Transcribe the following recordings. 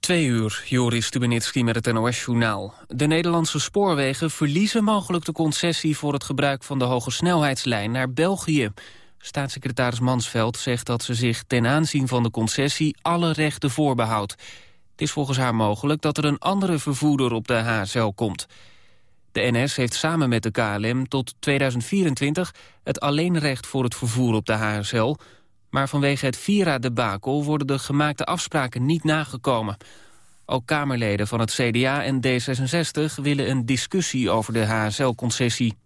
Twee uur, Joris Stubenitski met het NOS-journaal. De Nederlandse spoorwegen verliezen mogelijk de concessie... voor het gebruik van de hoge snelheidslijn naar België. Staatssecretaris Mansveld zegt dat ze zich ten aanzien van de concessie... alle rechten voorbehoudt. Het is volgens haar mogelijk dat er een andere vervoerder op de HSL komt. De NS heeft samen met de KLM tot 2024 het alleenrecht voor het vervoer op de HSL... Maar vanwege het Vira-debakel worden de gemaakte afspraken niet nagekomen. Ook Kamerleden van het CDA en D66 willen een discussie over de HSL-concessie.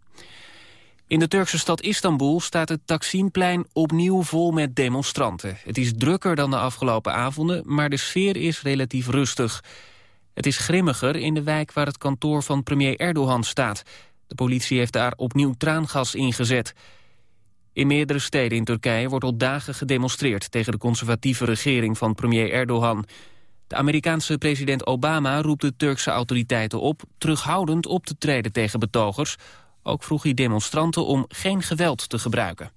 In de Turkse stad Istanbul staat het Taksimplein opnieuw vol met demonstranten. Het is drukker dan de afgelopen avonden, maar de sfeer is relatief rustig. Het is grimmiger in de wijk waar het kantoor van premier Erdogan staat. De politie heeft daar opnieuw traangas ingezet. In meerdere steden in Turkije wordt al dagen gedemonstreerd... tegen de conservatieve regering van premier Erdogan. De Amerikaanse president Obama roept de Turkse autoriteiten op... terughoudend op te treden tegen betogers. Ook vroeg hij demonstranten om geen geweld te gebruiken.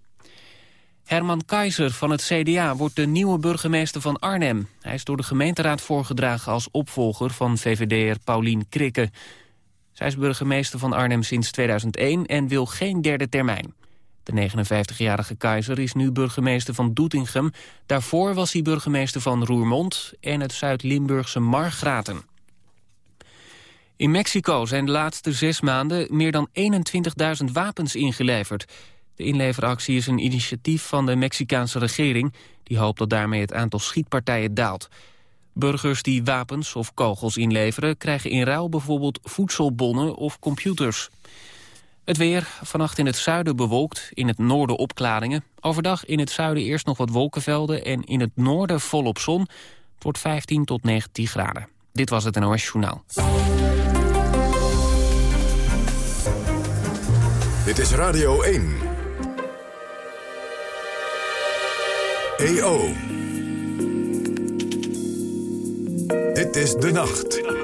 Herman Keizer van het CDA wordt de nieuwe burgemeester van Arnhem. Hij is door de gemeenteraad voorgedragen als opvolger van VVD'er Paulien Krikke. Zij is burgemeester van Arnhem sinds 2001 en wil geen derde termijn. De 59-jarige keizer is nu burgemeester van Doetinchem. Daarvoor was hij burgemeester van Roermond en het Zuid-Limburgse Margraten. In Mexico zijn de laatste zes maanden meer dan 21.000 wapens ingeleverd. De inleveractie is een initiatief van de Mexicaanse regering... die hoopt dat daarmee het aantal schietpartijen daalt. Burgers die wapens of kogels inleveren... krijgen in ruil bijvoorbeeld voedselbonnen of computers. Het weer, vannacht in het zuiden bewolkt, in het noorden opklaringen. Overdag in het zuiden eerst nog wat wolkenvelden... en in het noorden volop zon. Het wordt 15 tot 19 graden. Dit was het NOS Journaal. Dit is Radio 1. EO. Dit is De Nacht.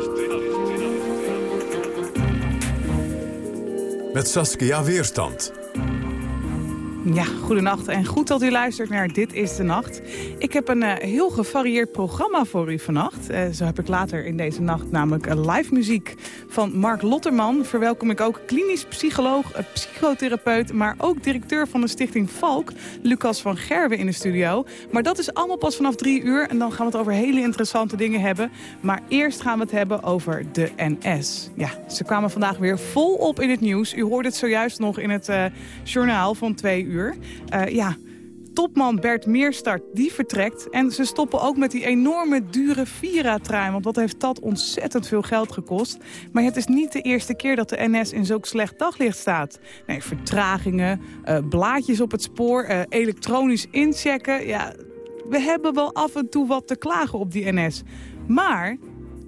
Met Saskia Weerstand. Ja, goedenacht en goed dat u luistert naar Dit is de Nacht. Ik heb een uh, heel gevarieerd programma voor u vannacht. Uh, zo heb ik later in deze nacht namelijk uh, live muziek van Mark Lotterman. Verwelkom ik ook klinisch psycholoog, psychotherapeut... maar ook directeur van de stichting Valk, Lucas van Gerwen in de studio. Maar dat is allemaal pas vanaf drie uur en dan gaan we het over hele interessante dingen hebben. Maar eerst gaan we het hebben over de NS. Ja, ze kwamen vandaag weer volop in het nieuws. U hoorde het zojuist nog in het journaal van twee uur Uh, ja, topman Bert Meerstart, die vertrekt. En ze stoppen ook met die enorme dure Vira-trein. Want dat heeft dat ontzettend veel geld gekost. Maar het is niet de eerste keer dat de NS in zulk slecht daglicht staat. Nee, vertragingen, uh, blaadjes op het spoor, uh, elektronisch inchecken. Ja, we hebben wel af en toe wat te klagen op die NS. Maar,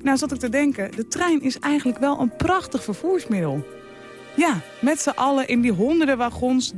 nou zat ik te denken, de trein is eigenlijk wel een prachtig vervoersmiddel. Ja, met z'n allen in die honderden wagons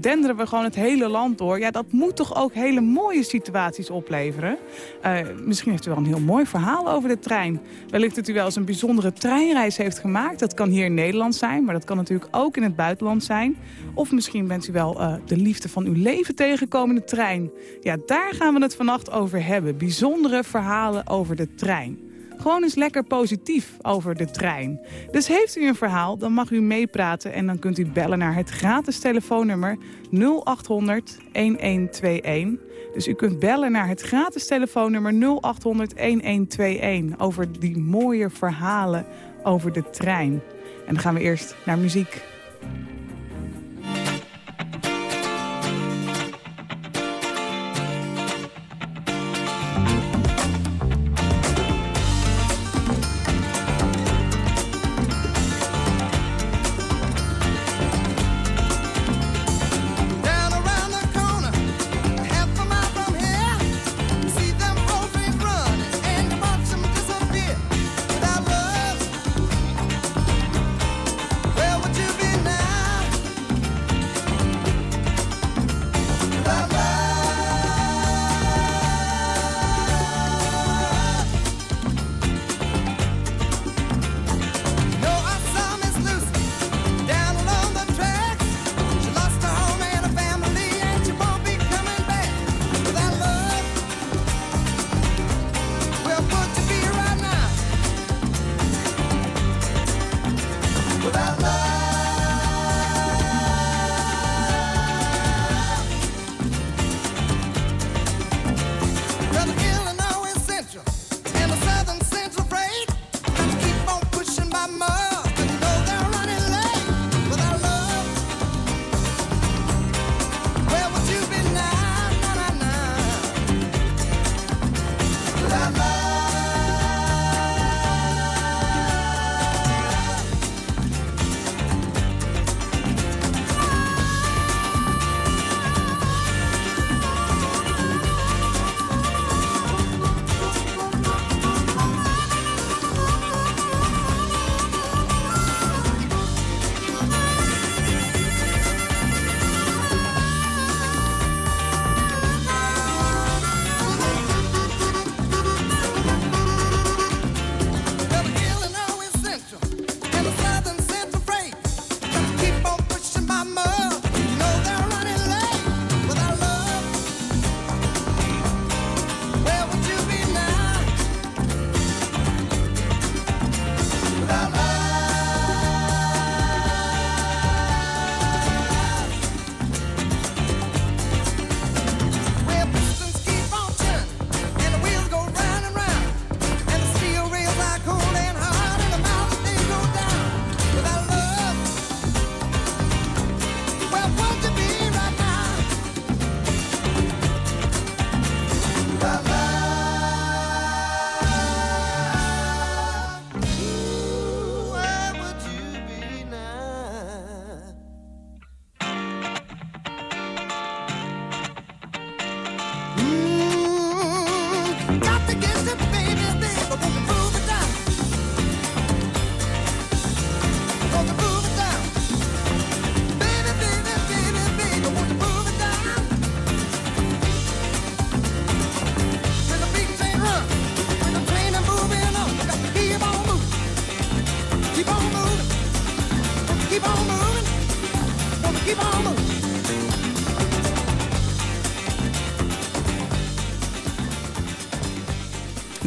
denderen we gewoon het hele land door. Ja, dat moet toch ook hele mooie situaties opleveren. Uh, misschien heeft u wel een heel mooi verhaal over de trein. Wellicht dat u wel eens een bijzondere treinreis heeft gemaakt. Dat kan hier in Nederland zijn, maar dat kan natuurlijk ook in het buitenland zijn. Of misschien bent u wel uh, de liefde van uw leven tegengekomen in de trein. Ja, daar gaan we het vannacht over hebben. Bijzondere verhalen over de trein. Gewoon eens lekker positief over de trein. Dus heeft u een verhaal, dan mag u meepraten... en dan kunt u bellen naar het gratis telefoonnummer 0800 1121. Dus u kunt bellen naar het gratis telefoonnummer 0800 1121... over die mooie verhalen over de trein. En dan gaan we eerst naar muziek.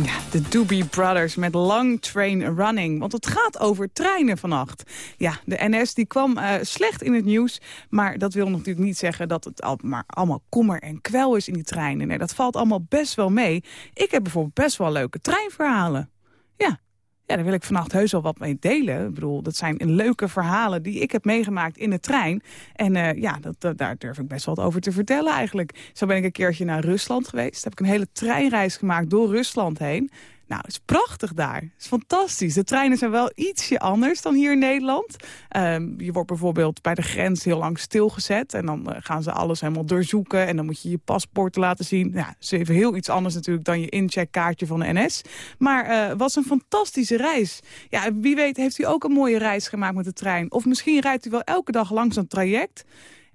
Ja, de Doobie Brothers met Long Train Running. Want het gaat over treinen vannacht. Ja, de NS die kwam uh, slecht in het nieuws. Maar dat wil natuurlijk niet zeggen dat het al, maar allemaal kommer en kwel is in die treinen. Nee, dat valt allemaal best wel mee. Ik heb bijvoorbeeld best wel leuke treinverhalen. Ja, daar wil ik vannacht heus wel wat mee delen. Ik bedoel, dat zijn leuke verhalen die ik heb meegemaakt in de trein. En uh, ja, dat, daar durf ik best wel wat over te vertellen eigenlijk. Zo ben ik een keertje naar Rusland geweest. Heb ik een hele treinreis gemaakt door Rusland heen. Nou, het is prachtig daar. Het is fantastisch. De treinen zijn wel ietsje anders dan hier in Nederland. Um, je wordt bijvoorbeeld bij de grens heel lang stilgezet. En dan uh, gaan ze alles helemaal doorzoeken. En dan moet je je paspoort laten zien. Ja, dat is even heel iets anders natuurlijk dan je incheckkaartje van de NS. Maar uh, was een fantastische reis. Ja, wie weet heeft u ook een mooie reis gemaakt met de trein. Of misschien rijdt u wel elke dag langs een traject.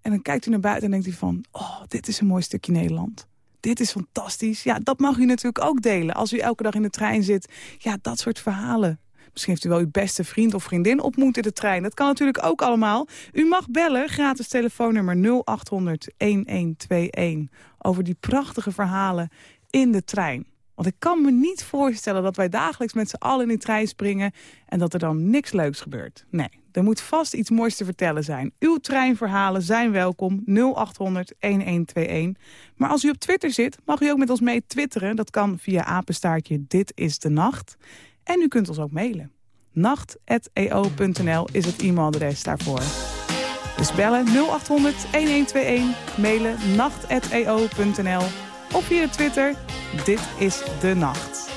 En dan kijkt u naar buiten en denkt u van... oh, dit is een mooi stukje Nederland dit is fantastisch. Ja, dat mag u natuurlijk ook delen. Als u elke dag in de trein zit, ja, dat soort verhalen. Misschien heeft u wel uw beste vriend of vriendin ontmoet in de trein. Dat kan natuurlijk ook allemaal. U mag bellen, gratis telefoonnummer 0800-1121... over die prachtige verhalen in de trein. Want ik kan me niet voorstellen dat wij dagelijks met z'n allen in die trein springen... en dat er dan niks leuks gebeurt. Nee, er moet vast iets moois te vertellen zijn. Uw treinverhalen zijn welkom, 0800-1121. Maar als u op Twitter zit, mag u ook met ons mee twitteren. Dat kan via apenstaartje Dit is de Nacht. En u kunt ons ook mailen. nacht.eo.nl is het e-mailadres daarvoor. Dus bellen 0800-1121, mailen nacht.eo.nl of via Twitter Dit is de Nacht.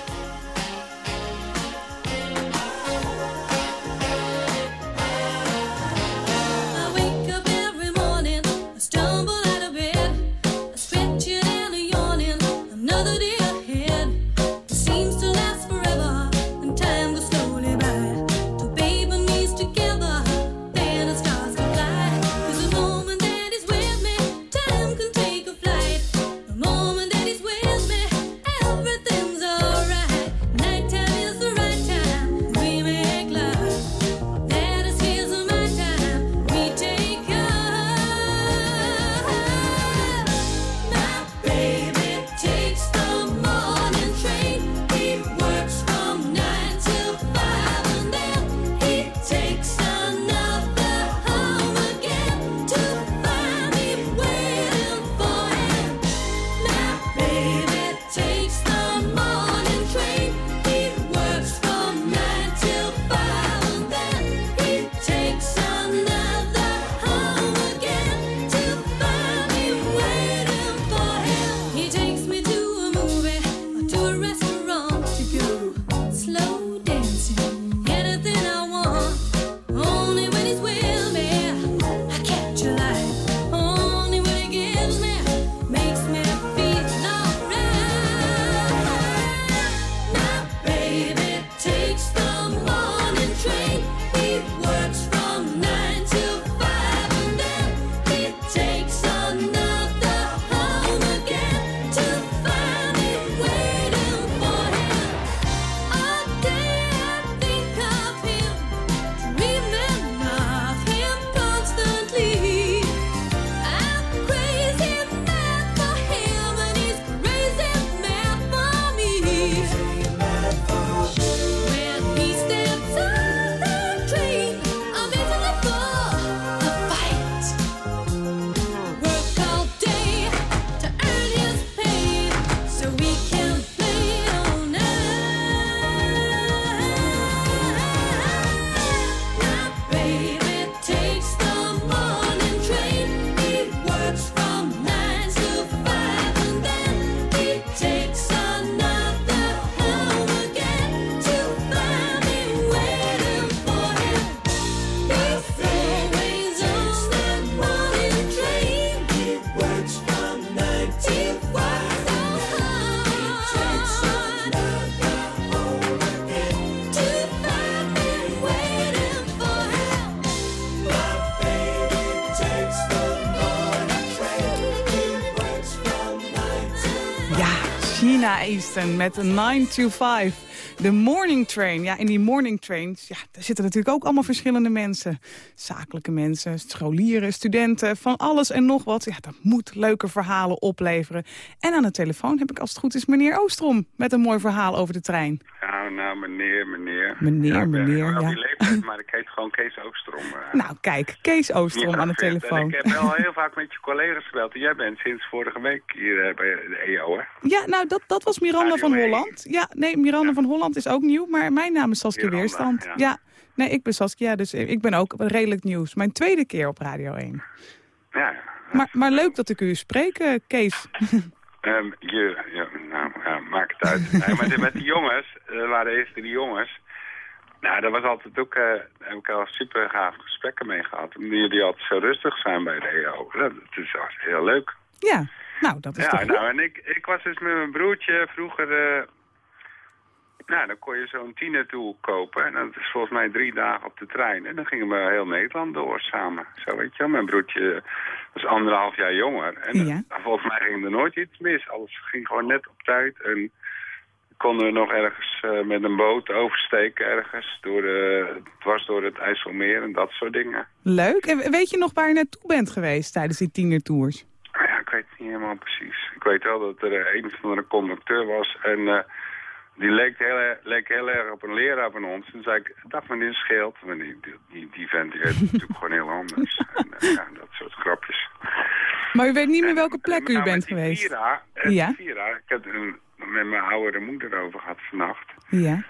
Met een 9 to 5. De morning train. Ja, in die morning trains ja, zitten natuurlijk ook allemaal verschillende mensen. Zakelijke mensen, scholieren, studenten, van alles en nog wat. Ja, dat moet leuke verhalen opleveren. En aan de telefoon heb ik als het goed is meneer Oostrom... met een mooi verhaal over de trein. Ja, nou, meneer, meneer. Meneer, ja, meneer, ja. Die leeftijd, maar ik heet gewoon Kees Oostrom. Uh, nou, kijk, Kees Oostrom aan de telefoon. Ik heb wel heel vaak met je collega's gebeld. Jij bent sinds vorige week hier uh, bij de EO, hè? Ja, nou, dat, dat was Miranda van Holland. Ja, nee, Miranda ja. van Holland is ook nieuw, maar mijn naam is Saskia Miranda, Weerstand. Ja. ja. Nee, ik ben Saskia, dus ik ben ook redelijk nieuws. Mijn tweede keer op Radio 1. Ja, maar, maar leuk dat ik u spreek, Kees. Um, je, ja, nou, ja, maakt het uit. nee, maar met die jongens, uh, waren eerst die jongens. Nou, dat was altijd ook, uh, heb ik al super gaaf gesprekken mee gehad. Omdat jullie altijd zo rustig zijn bij de EO. Dat, dat is heel leuk. Ja, nou, dat is ja, toch nou, en ik, ik was dus met mijn broertje vroeger... Uh, nou, dan kon je zo'n tienertool kopen. En dat is volgens mij drie dagen op de trein. En dan gingen we heel Nederland door samen. Zo weet je wel. Mijn broertje was anderhalf jaar jonger. En ja. volgens mij ging er nooit iets mis. Alles ging gewoon net op tijd. En konden we nog ergens uh, met een boot oversteken ergens. Door de, dwars door het IJsselmeer en dat soort dingen. Leuk. En weet je nog waar je naartoe bent geweest tijdens die tienertours? Ja, ik weet het niet helemaal precies. Ik weet wel dat er een van de conducteur was. En... Uh, die leek heel, leek heel erg op een leraar van ons. En zei ik, dag meneer Scheelt. Maar die, die, die vent die heet natuurlijk gewoon heel anders. En, uh, ja, dat soort grapjes. Maar u weet niet meer welke plek en, u bent geweest? Vira, ja. Vira, ik heb er met mijn oudere moeder over gehad vannacht. Ja.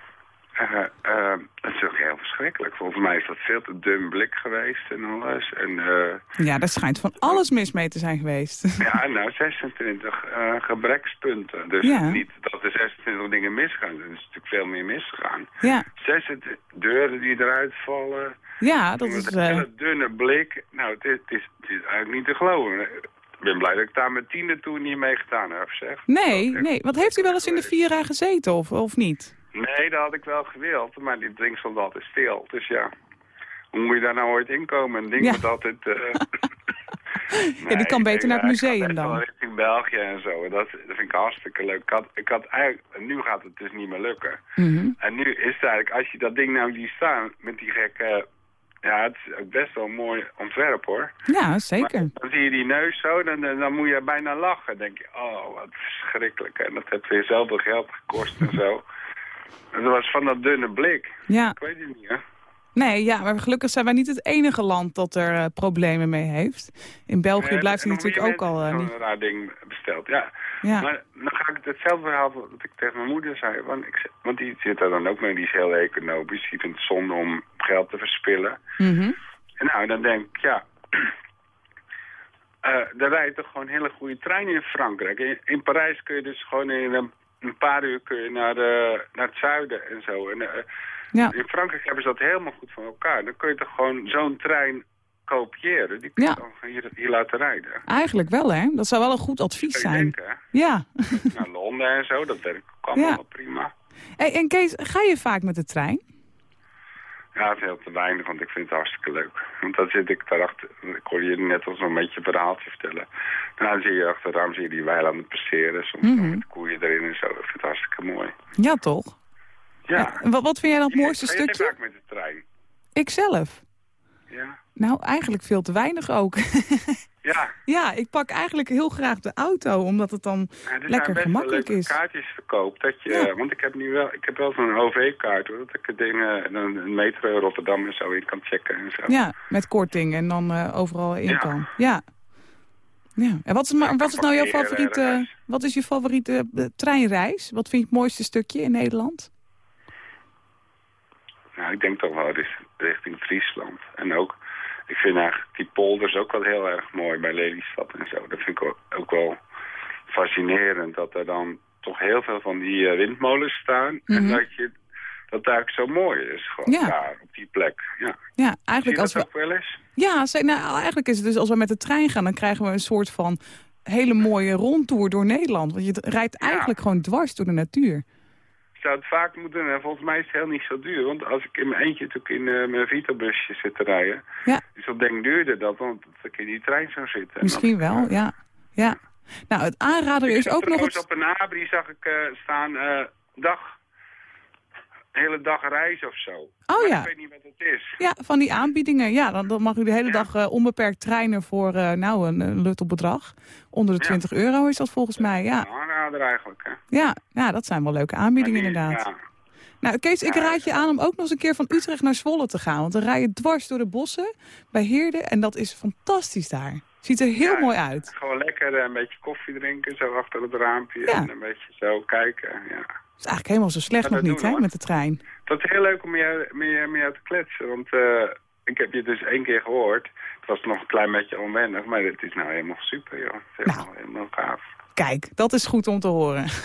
Uh, uh, dat is ook heel verschrikkelijk. Volgens mij is dat veel te dun blik geweest en alles. En, uh, ja, daar schijnt van alles mis mee te zijn geweest. Ja, nou, 26 gebrekspunten. Dus ja. niet dat er 26 dingen misgaan. Er is natuurlijk veel meer misgegaan. Ja. 26 deuren die eruit vallen. Ja, dat is... Een hele dunne blik. Nou, het is, het, is, het is eigenlijk niet te geloven. Ik ben blij dat ik daar met tiende toen niet mee gedaan heb, zeg. Nee, nee. Wat heeft u wel eens in de Vira gezeten, of, of niet? Nee, dat had ik wel gewild, maar die ding stond altijd stil. Dus ja, hoe moet je daar nou ooit inkomen? Een ding ja. moet altijd... Uh... nee, ja, die kan beter naar het museum dan. richting België en zo. Dat, dat vind ik hartstikke leuk. Ik had, ik had eigenlijk, nu gaat het dus niet meer lukken. Mm -hmm. En nu is het eigenlijk, als je dat ding nou die staan met die gekke... Ja, het is ook best wel een mooi ontwerp hoor. Ja, zeker. Maar dan zie je die neus zo, dan, dan moet je bijna lachen. Dan denk je, oh, wat verschrikkelijk. En dat heeft weer zoveel geld gekost en zo. Dat was van dat dunne blik. Ja. Ik weet het niet, hè. Nee, ja, maar gelukkig zijn wij niet het enige land dat er uh, problemen mee heeft. In België nee, blijft hij natuurlijk ook al uh, niet... een raar ding besteld, ja. ja. Maar dan ga ik hetzelfde verhaal wat ik tegen mijn moeder zei. Want, ik, want die zit er dan ook mee, die is heel economisch. Die vindt het zonde om geld te verspillen. Mm -hmm. En nou, dan denk ik, ja... Uh, er rijdt toch gewoon hele goede treinen in Frankrijk. In, in Parijs kun je dus gewoon in een, een paar uur kun je naar, de, naar het zuiden en zo. En, uh, ja. In Frankrijk hebben ze dat helemaal goed van elkaar. Dan kun je toch gewoon zo'n trein kopiëren. Die kun je ja. dan hier, hier, laten rijden. Eigenlijk wel, hè? Dat zou wel een goed advies zijn. Denken, ja. Naar Londen en zo, dat werkt allemaal ja. prima. Hey, en Kees, ga je vaak met de trein? Ja, veel te weinig, want ik vind het hartstikke leuk. Want dan zit ik daarachter, ik hoorde je net al zo'n beetje een verhaaltje vertellen. En dan zie je achteraan zie je die weilanden passeren, soms Mhm. mm -hmm. met koeien erin en zo. Ik vind het hartstikke mooi. Ja, toch? Ja. Wat, wat vind jij dan het mooiste stukje? vaak met de trein? Ikzelf? Ja. Nou, eigenlijk veel te weinig ook. Ja. ja, ik pak eigenlijk heel graag de auto, omdat het dan Ja, er lekker gemakkelijk is. kaartjes verkoopt. Dat je, Ja. Want ik heb nu wel, ik heb wel zo'n OV-kaart. Dat ik dingen, een, een metro in Rotterdam en zo in kan checken en zo. Ja, met korting en dan eh, overal in Ja. kan. Ja. ja. En wat is, maar, wat is nou jouw favoriete, wat is je favoriete eh, treinreis? Wat vind je het mooiste stukje in Nederland? Nou, ik denk toch wel richt- richting Friesland. En ook, ik vind eigenlijk die polders ook wel heel erg mooi bij Lelystad en zo. Dat vind ik ook, wel fascinerend. Dat er dan toch heel veel van die eh, windmolens staan. En Mhm. dat je dat daar ook zo mooi is. Gewoon Ja. daar, op die plek. Ja. Ja, eigenlijk als dat we... ook wel eens? Ja, ze- nou, eigenlijk is het dus als we met de trein gaan, dan krijgen we een soort van hele mooie rondtour door Nederland. Want je rijdt Ja. eigenlijk gewoon dwars door de natuur. Zou het vaak moeten, en volgens mij is het heel niet zo duur. Want als ik in mijn eentje natuurlijk in eh, mijn Vito-busje zit te rijden... Ja. Dus dat denk ik duurder dat, want dat ik in die trein zou zitten. En Misschien dan- wel, ja. Ja, Nou, het aanrader is ook nog... Het... op een abri zag ik uh, staan, uh, hele dag reizen of zo. Oh ja. Ik weet niet wat het is. Ja, van die aanbiedingen. Ja, dan, dan mag u de hele dag uh, onbeperkt trainen voor nou, een, een luttelbedrag. Onder de 20 euro is dat volgens mij, ja. Eigenlijk, hè. Ja, ja, dat zijn wel leuke aanbiedingen inderdaad. Ja. Nou, Kees, ik raad je aan om ook nog eens een keer van Utrecht naar Zwolle te gaan. Want dan rij je dwars door de bossen bij Heerde en dat is fantastisch daar. Ziet er heel mooi uit. Gewoon lekker een beetje koffie drinken, zo achter het raampje. En een beetje zo kijken, ja. Is eigenlijk helemaal zo slecht nog niet, hè, met de trein. Dat is heel leuk om met jou, met jou, te kletsen, want uh, ik heb je dus één keer gehoord. Het was nog een klein beetje onwennig, maar het is nou helemaal super, joh. Het is helemaal, nou. helemaal gaaf. Kijk, dat is goed om te horen.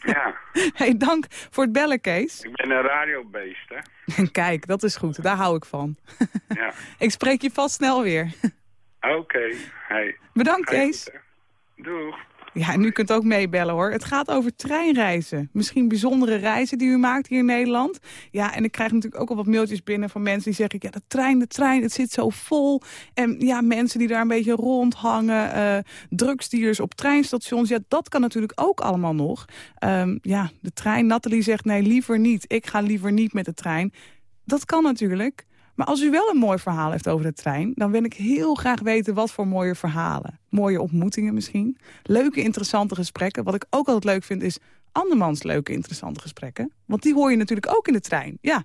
Ja. hey, dank voor het bellen, Kees. Ik ben een radiobeest, hè. Kijk, dat is goed. Daar hou ik van. ja. Ik spreek je vast snel weer. Oké. Hey. Bedankt, Kees. Doeg. Ja, en u kunt ook meebellen hoor. Het gaat over treinreizen. Misschien bijzondere reizen die u maakt hier in Nederland. Ja, en ik krijg natuurlijk ook al wat mailtjes binnen van mensen die zeggen... ja, de trein, de trein, het zit zo vol. En ja, mensen die daar een beetje rondhangen. Uh, drugsdealers op treinstations. Ja, dat kan natuurlijk ook allemaal nog. Um, ja, de trein, Nathalie zegt nee, liever niet. Ik ga liever niet met de trein. Dat kan natuurlijk. Maar als u wel een mooi verhaal heeft over de trein... dan wil ik heel graag weten wat voor mooie verhalen. Mooie ontmoetingen misschien. Leuke, interessante gesprekken. Wat ik ook altijd leuk vind is andermans leuke, interessante gesprekken. Want die hoor je natuurlijk ook in de trein. Ja,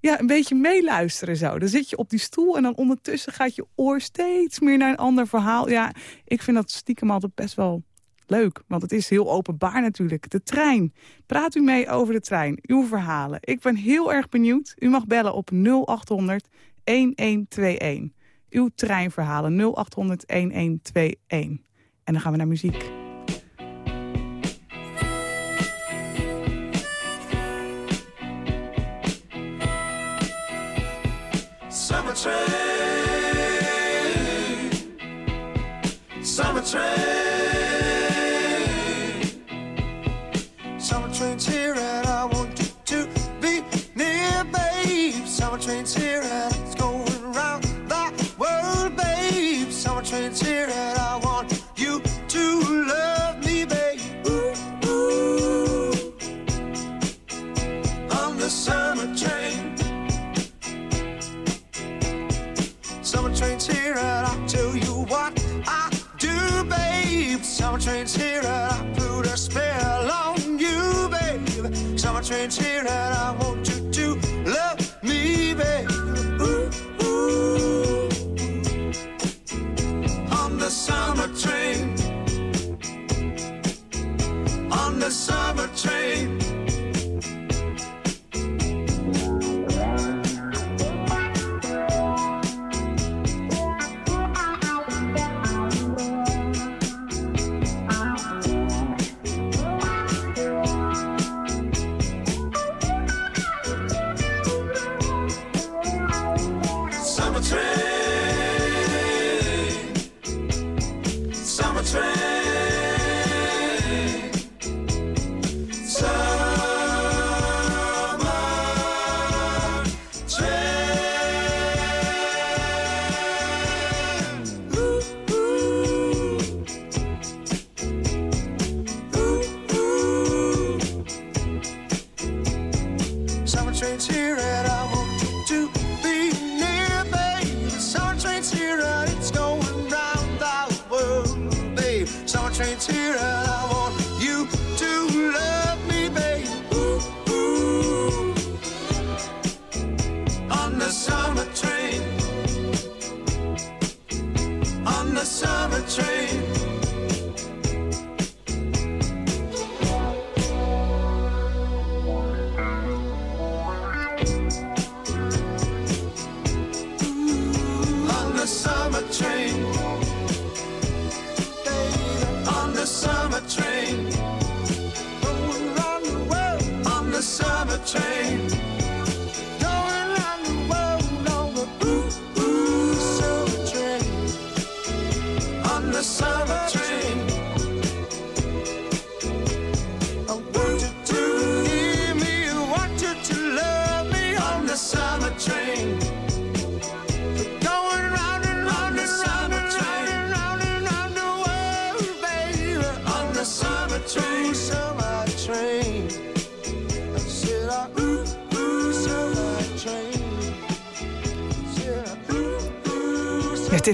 ja een beetje meeluisteren zo. Dan zit je op die stoel en dan ondertussen gaat je oor steeds meer naar een ander verhaal. Ja, ik vind dat stiekem altijd best wel leuk, want het is heel openbaar natuurlijk. De trein. Praat u mee over de trein, uw verhalen. Ik ben heel erg benieuwd. U mag bellen op 0800 1121. Uw treinverhalen 0800 1121. En dan gaan we naar muziek. Summer train Summer train train's here and it's going around the world, babe. Summer train's here and I want you to love me, babe. Ooh, ooh. On the summer train. Summer train's here and I'll tell you what I do, babe. Summer train's here and I put a spell on you, babe. Summer train's here and I want you train.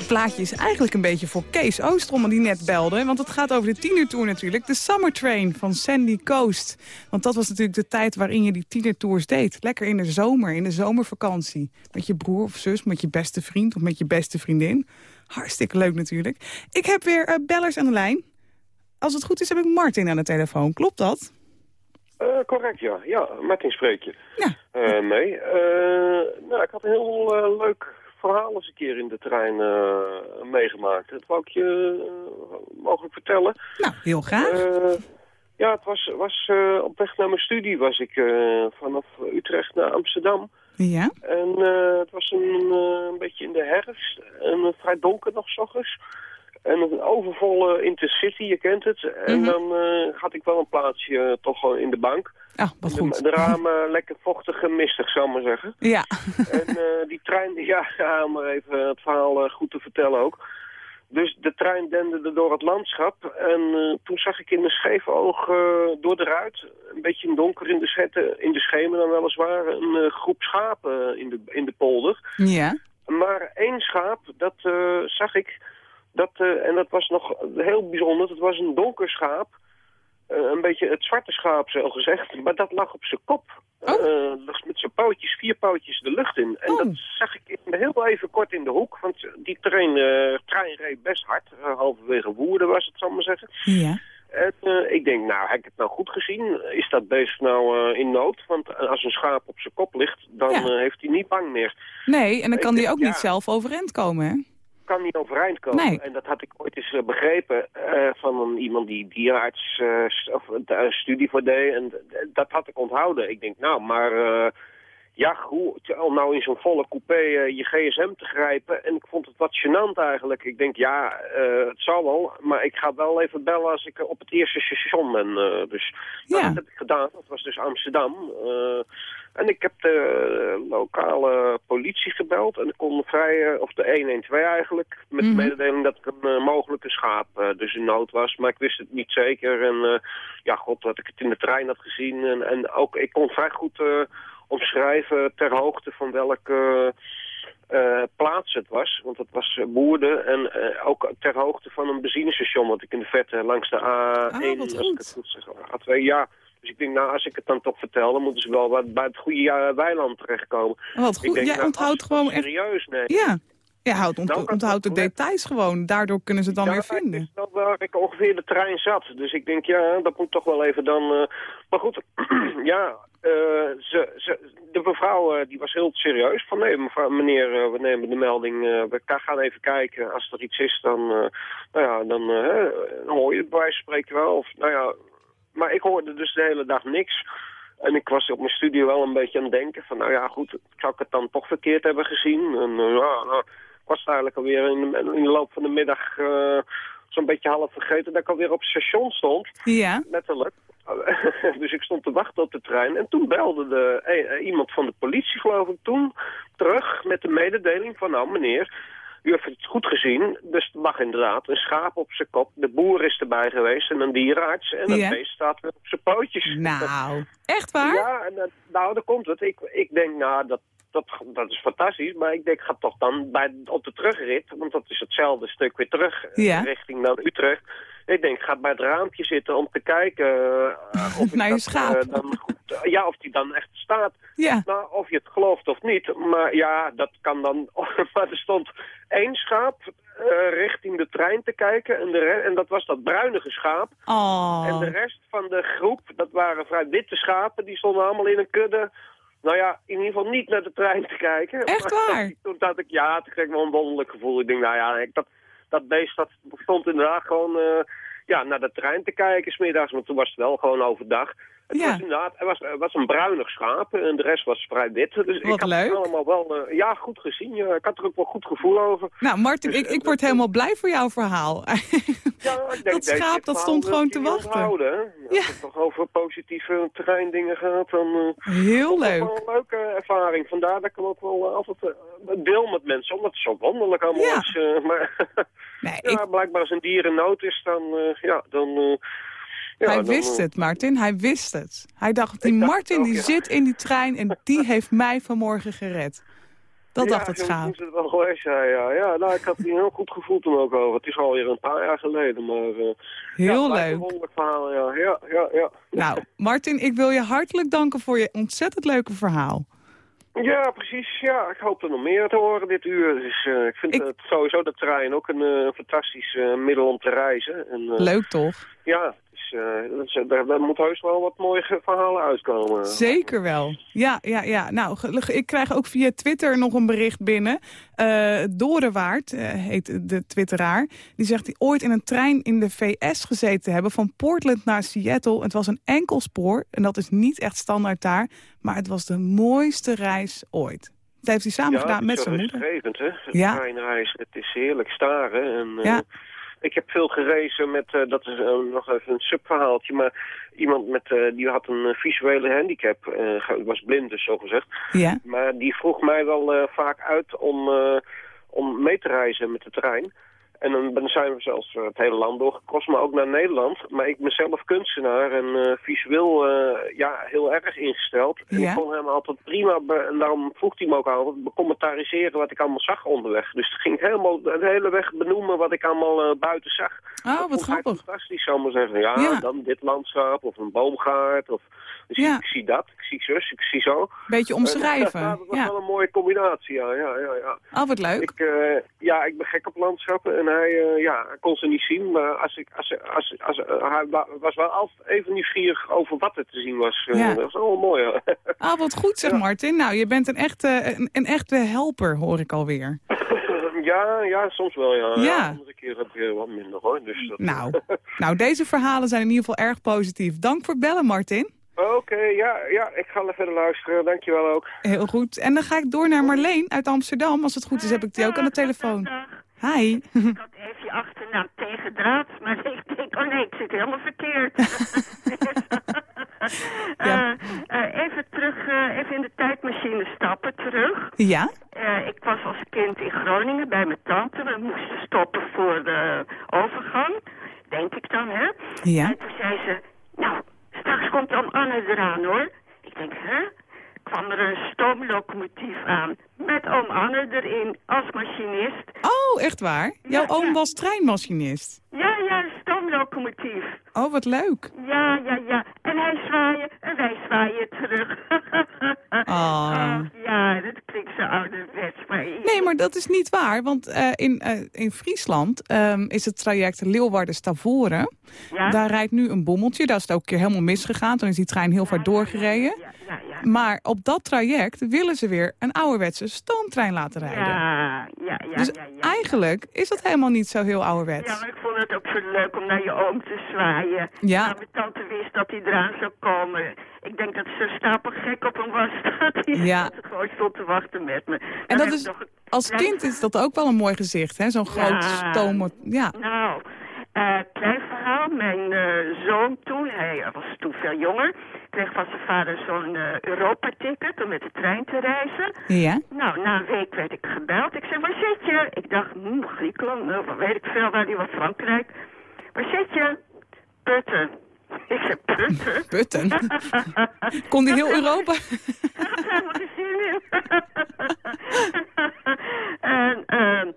Plaatje is eigenlijk een beetje voor Kees Oostrom die net belde. Want het gaat over de tienertour natuurlijk. De Summer Train van Sandy Coast. Want dat was natuurlijk de tijd waarin je die tienertours deed. Lekker in de zomer, in de zomervakantie. Met je broer of zus, met je beste vriend of met je beste vriendin. Hartstikke leuk natuurlijk. Ik heb weer uh, bellers aan de lijn. Als het goed is heb ik Martin aan de telefoon. Klopt dat? Uh, correct, ja. Ja, Martin spreek je. Ja. Uh, mee. nou, ik had een heel leuk verhaal eens een keer in de trein meegemaakt. Dat wou ik je mogelijk vertellen. Nou, heel graag. ja, het was, was op weg naar mijn studie was ik vanaf Utrecht naar Amsterdam. Ja. En het was een, een beetje in de herfst en vrij donker nog s ochtends. En een overvolle intercity, je kent het. En Mhm. dan uh, had ik wel een plaatsje uh, toch gewoon in de bank. Ah, wat de, goed. De ramen lekker vochtig en mistig, zou ik maar zeggen. Ja. En uh, die trein, ja, ja, om maar even het verhaal goed te vertellen ook. Dus de trein denderde door het landschap. En toen zag ik in een scheef oog door de ruit, een beetje in donker in de, schetten, in de schemer dan weliswaar, een groep schapen in de, in de polder. Ja. Maar één schaap, dat zag ik dat, uh, en dat was nog heel bijzonder. Het was een donker schaap. Uh, een beetje het zwarte schaap, zo gezegd. Maar dat lag op zijn kop. Oh. Uh, met zijn pootjes, vier pootjes de lucht in. En oh. dat zag ik heel even kort in de hoek. Want die trein, trein reed best hard. halverwege Woerden was het, zal ik maar zeggen. Ja. En ik denk, nou, heb ik het nou goed gezien? Is dat beest nou in nood? Want als een schaap op zijn kop ligt, dan Ja. heeft hij niet bang meer. Nee, en dan kan denk, ook niet zelf overeind komen, hè? Kan niet overeind komen. Nee. En dat had ik ooit eens uh, begrepen uh, van een, iemand die dierenarts uh, of een studie voor deed. En dat had ik onthouden. Ik denk, nou, maar ja, hoe, om nou in zo'n volle coupé je gsm te grijpen. En ik vond het wat gênant eigenlijk. Ik denk, ja, het zal wel. Maar ik ga wel even bellen als ik op het eerste station ben. dus nou, Ja. dat heb ik gedaan. Dat was dus Amsterdam. En ik heb de lokale politie gebeld en ik kon vrij, of de 112 eigenlijk, met Mhm. de mededeling dat ik een uh, mogelijke schaap uh, dus in nood was. Maar ik wist het niet zeker en uh, ja, god, dat ik het in de trein had gezien. En, en ook, ik kon vrij goed omschrijven ter hoogte van welke plaats het was. Want het was Boerden en ook ter hoogte van een benzinestation wat ik in de verte langs de A1, Ah, wat als ik goed. het goed zeg, A2, ja... Dus ik denk, nou, als ik het dan toch vertel, dan moeten ze wel bij het goede weiland terechtkomen. Wat Ik goed. denk, Jij nou, onthoudt gewoon echt... serieus nemen. Ja. Ja, houdt, ont Nou, onthoudt de details gewoon. Daardoor kunnen ze het dan Ja, weer vinden. wel waar ik ongeveer de trein zat. Dus ik denk, ja, dat moet toch wel even dan... eh, Maar goed, ja, eh, ze, ze, de mevrouw eh, die was heel serieus. Van nee, mevrouw, meneer, we nemen de melding. we gaan even kijken. Als er iets is, dan, nou ja, dan, hoor je het bij spreken wel. Of, nou ja, maar ik hoorde dus de hele dag niks. En ik was op mijn studio wel een beetje aan het denken van, nou ja, goed, zou ik het dan toch verkeerd hebben gezien? En ja, nou, was eigenlijk alweer in de, in de loop van de middag uh, zo'n beetje half vergeten dat ik alweer op het station stond, Ja. letterlijk. dus ik stond te wachten op de trein en toen belde de, eh, iemand van de politie, geloof ik, toen terug met de mededeling van, nou meneer, u heeft het goed gezien, dus er lag inderdaad een schaap op zijn kop. De boer is erbij geweest en een dierenarts en het beest staat weer op zijn pootjes. Nou, echt waar? Ja, en, dat- nou, daar komt het. Ik, ik denk, nou, dat, dat, dat is fantastisch. Maar ik denk, ga toch dan bij, op de terugrit, want dat is hetzelfde stuk weer terug, eh, Ja. richting dan Utrecht. Ik denk, ga bij het raampje zitten om te kijken eh, of Naar je dat, schaap. eh, dan goed, ja, of die dan echt staat. Ja. Nou, of je het gelooft of niet. Maar ja, dat kan dan... maar er stond één schaap richting de trein te kijken. En, de en dat was dat bruinige schaap. Oh. En de rest van de groep, dat waren vrij witte schapen, die stonden allemaal in een kudde. Nou ja, in ieder geval niet naar de trein te kijken. Echt waar? Toen dacht ik, ja, toen kreeg ik wel een wonderlijk gevoel. Ik denk, nou ja, ik, dat, dat beest dat stond inderdaad gewoon eh, ja, naar de trein te kijken smiddags. Maar toen was het wel gewoon overdag. Het Ja. was inderdaad, er was, was een bruinig schaap en de rest was vrij wit. Dus ik Wat had leuk. het allemaal wel, eh, ja, goed gezien. Ja. Ik had er ook wel goed gevoel over. Nou, Martin, Dus, ik, eh, ik word dat- helemaal blij voor jouw verhaal. Ja, ik denk, Dat schaap, dat stond gewoon ik te wachten. onthouden. Als Ja. het toch over positieve treindingen gaat, dan... eh, Heel dat leuk. wel een leuke ervaring. Vandaar dat ik hem ook wel eh, altijd eh, deel met mensen. Omdat het zo wonderlijk allemaal is. eh, maar Nee, ik, blijkbaar als een dier in nood is, dan... eh, ja, dan eh, Ja, hij wist het, Martin. Hij wist het. Hij dacht, die dacht Martin die ja. zit in die trein en die heeft mij vanmorgen gered. Dat dacht het schaap. moest het wel geweest zijn, ja. ja nou, ik had het heel goed gevoeld toen ook over. Het is alweer een paar jaar geleden, maar... eh, ja, Heel Een leuk. wonderlijk verhaal, ja. Ja, ja, ja. Nou, Martin, ik wil je hartelijk danken voor je ontzettend leuke verhaal. Ja, precies. Ja, ik hoop er nog meer te horen dit uur. Dus eh, ik vind Ik- het sowieso de trein ook een eh, fantastisch middel om te reizen. En, Leuk toch? Ja, is- daar, daar moet heus wel wat mooie verhalen uitkomen. Zeker wel. Ja, ja, ja. Nou, ik krijg ook via Twitter nog een bericht binnen. Eh Dorewaard eh, heet de twitteraar. Die zegt die ooit in een trein in de VS gezeten te hebben... van Portland naar Seattle. Het was een enkel spoor en dat is niet echt standaard daar. Maar het was de mooiste reis ooit. Dat heeft hij samen ja, gedaan het met zijn moeder. hè? Het Ja. treinreizen, het is heerlijk staren. En, Ja. Ik heb veel gerezen met, eh, dat is eh, nog even een subverhaaltje, maar iemand met, eh, die had een visuele handicap, was blind dus zo gezegd. Ja, Maar die vroeg mij wel vaak uit om, om mee te reizen met de trein. En dan zijn we zelfs eh, het hele land doorgekost, maar ook naar Nederland. Maar ik ben zelf kunstenaar en eh, visueel eh, ja, heel erg ingesteld. En Ja. ik kon hem altijd prima, en daarom vroeg hij me ook altijd, becommentariseeren wat ik allemaal zag onderweg. Dus het ging helemaal de hele weg benoemen wat ik allemaal buiten zag. oh, Dat wat vond grappig. fantastisch, zou maar zeggen. Ja, Ja. dan dit landschap of een boomgaard. Of, dus Ja. ik zie dat, ik zie zus, ik zie zo. Beetje omschrijven. dat was Ja. wel een mooie combinatie, ja. ja, ja, ja. Oh, wat leuk. Ik, ja, ik ben gek op landschappen en hij, eh, ja, hij kon ze niet zien. Maar als ik, als, als, als, hij wa- was wel altijd even nieuwsgierig over wat er te zien was. Eh, Ja. Dat was wel mooi, ja. Ah, wat goed zeg, Ja. Martin. Nou, je bent een echte, een, een echte helper, hoor ik alweer. ja, ja, soms wel, ja. Ja. Andere keer heb ik eh, wat minder, hoor. Dus dat, Nou, nou, deze verhalen zijn in ieder geval erg positief. Dank voor het bellen, Martin. Oké, ja, ja, ik ga even luisteren. Dankjewel ook. Heel goed. En dan ga ik door naar Marleen uit Amsterdam. Als het goed is, heb ik die ook aan de telefoon. Hi. Ik had even je achternaam tegendraad, maar ik denk, oh nee, ik zit helemaal verkeerd. Ja. Eh, eh, even terug, eh, even in de tijdmachine stappen, terug. Ja? Ik was als kind in Groningen bij mijn tante. We moesten stoppen voor de overgang, denk ik dan, hè? Ja. En toen zei ze, nou, straks komt oom Anne eraan, hoor. Ik denk, hè? Kwam er een stoomlocomotief aan. Met oom Anne erin als machinist. Oh, echt waar? Jouw Ja, oom ja. was treinmachinist. Ja, ja, stoomlocomotief. Oh, wat leuk. Ja, ja, ja. En hij zwaaien en wij zwaaien terug. Ach, ja, dat klinkt zo ouderwets. Maar Nee, maar dat is niet waar. Want eh, in, eh, in Friesland ehm, is het traject Leeuwarden-Stavoren. ja? Daar rijdt nu een bommeltje. Daar is het ook een keer helemaal misgegaan. Toen is die trein heel ver doorgereden. Ja. Maar op dat traject willen ze weer een ouderwetse stoomtrein laten rijden. Ja, ja, ja, dus ja, ja. eigenlijk is dat helemaal niet zo heel ouderwets. Ja, maar ik vond het ook zo leuk om naar je oom te zwaaien. Ja. Nou, mijn tante wist dat hij eraan zou komen. Ik denk dat ze stapel gek op hem was. Dat hij Ja. gewoon stond te wachten met me. Dan En dat is, nog als kind is dat ook wel een mooi gezicht, hè? Zo'n groot stoom. Ja. Nou, eh, klein verhaal. Mijn eh, zoon toen, hij was toen veel jonger, kreeg van zijn vader zo'n eh, Europa-ticket om met de trein te reizen. Ja. Nou, na een week werd ik gebeld. Ik zei, waar zit je? Ik dacht, hm, Griekenland, nou, wat weet ik veel, waar die was, Frankrijk. Waar zit je? Putten. Ik zei, Putten? Putten. Kon die heel Europa? Had helemaal geen zin in. en, ehm,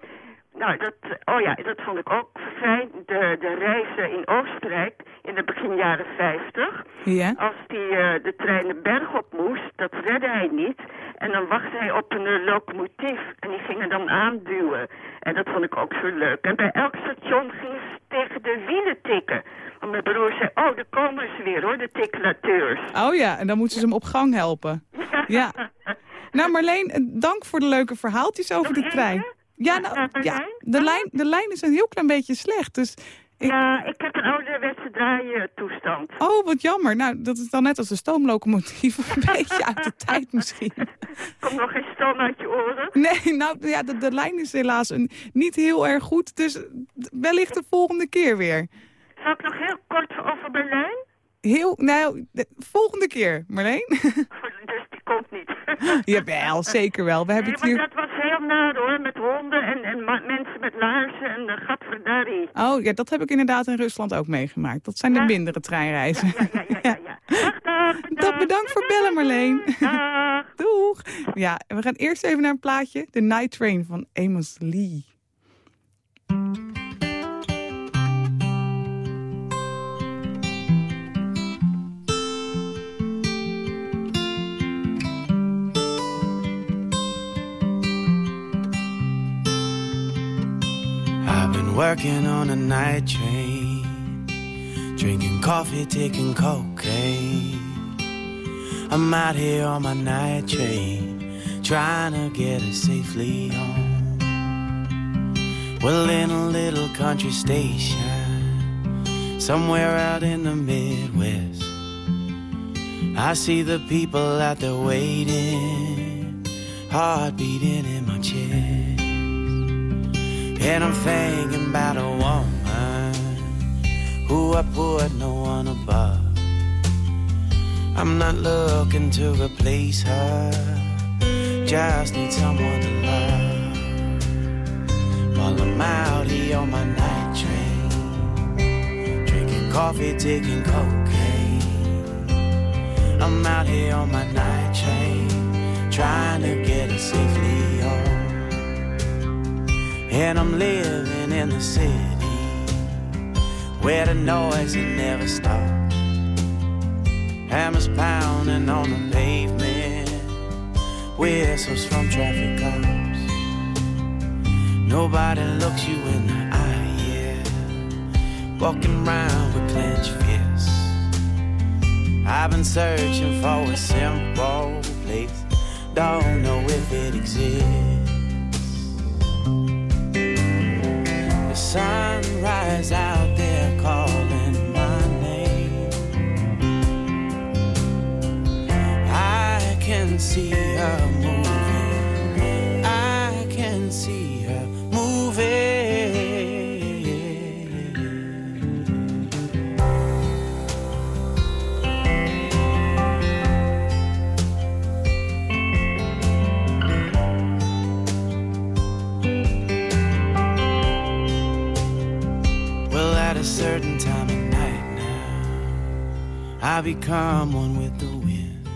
nou, dat, oh ja, dat vond ik ook fijn. De, de reizen in Oostenrijk in de begin jaren 50. Ja. Als die eh, de trein de berg op moest, dat redde hij niet. En dan wachtte hij op een locomotief. En die gingen dan aanduwen. En dat vond ik ook zo leuk. En bij elk station gingen ze tegen de wielen tikken. Want mijn broer zei, oh, daar komen ze weer hoor, de tikkelateurs. Oh ja, en dan moeten ze hem op gang helpen. Ja. Nou Marleen, eh, dank voor de leuke verhaaltjes over Nog de trein. Ja, nou, ja de, lijn, de lijn is een heel klein beetje slecht. Dus ik, Ja, ik heb een ouderwetse draaitoestand. oh, wat jammer. Nou, dat is dan net als de stoomlocomotief. Een beetje uit de tijd misschien. Komt nog geen stoom uit je oren? Nee, nou ja, de, de lijn is helaas een, niet heel erg goed. Dus wellicht de volgende keer weer. Zal ik nog heel kort over Berlijn? Heel, nou, de volgende keer, Marleen. Dus die komt niet. Jawel, zeker wel. We hebben Nee, het hier... dat was heel naar met honden en, en mensen met laarzen en de gadverdarrie. Oh, ja, dat heb ik inderdaad in Rusland ook meegemaakt. Dat zijn de mindere treinreizen. Ja, ja, ja, ja. ja. Dag, dag, Dat bedankt voor bellen, Marleen. Dag. Doeg. Ja, we gaan eerst even naar een plaatje. The Night Train van Amos Lee. Working on a night train, drinking coffee, taking cocaine. I'm out here on my night train, trying to get us safely home. Well, in a little country station, somewhere out in the Midwest, I see the people out there waiting, heart beating in my chest. And I'm thinking about a woman who I put no one above. I'm not looking to replace her, just need someone to love. While I'm out here on my night train, drinking coffee, taking cocaine. I'm out here on my night train, trying to get us safely home. And I'm living in the city where the noise it never stops. Hammers pounding on the pavement, whistles from traffic cops. Nobody looks you in the eye, yeah. Walking around with clenched fists. I've been searching for a simple place, don't know if it exists. Sunrise out there calling my name. I can see her moving. I become one with the wind.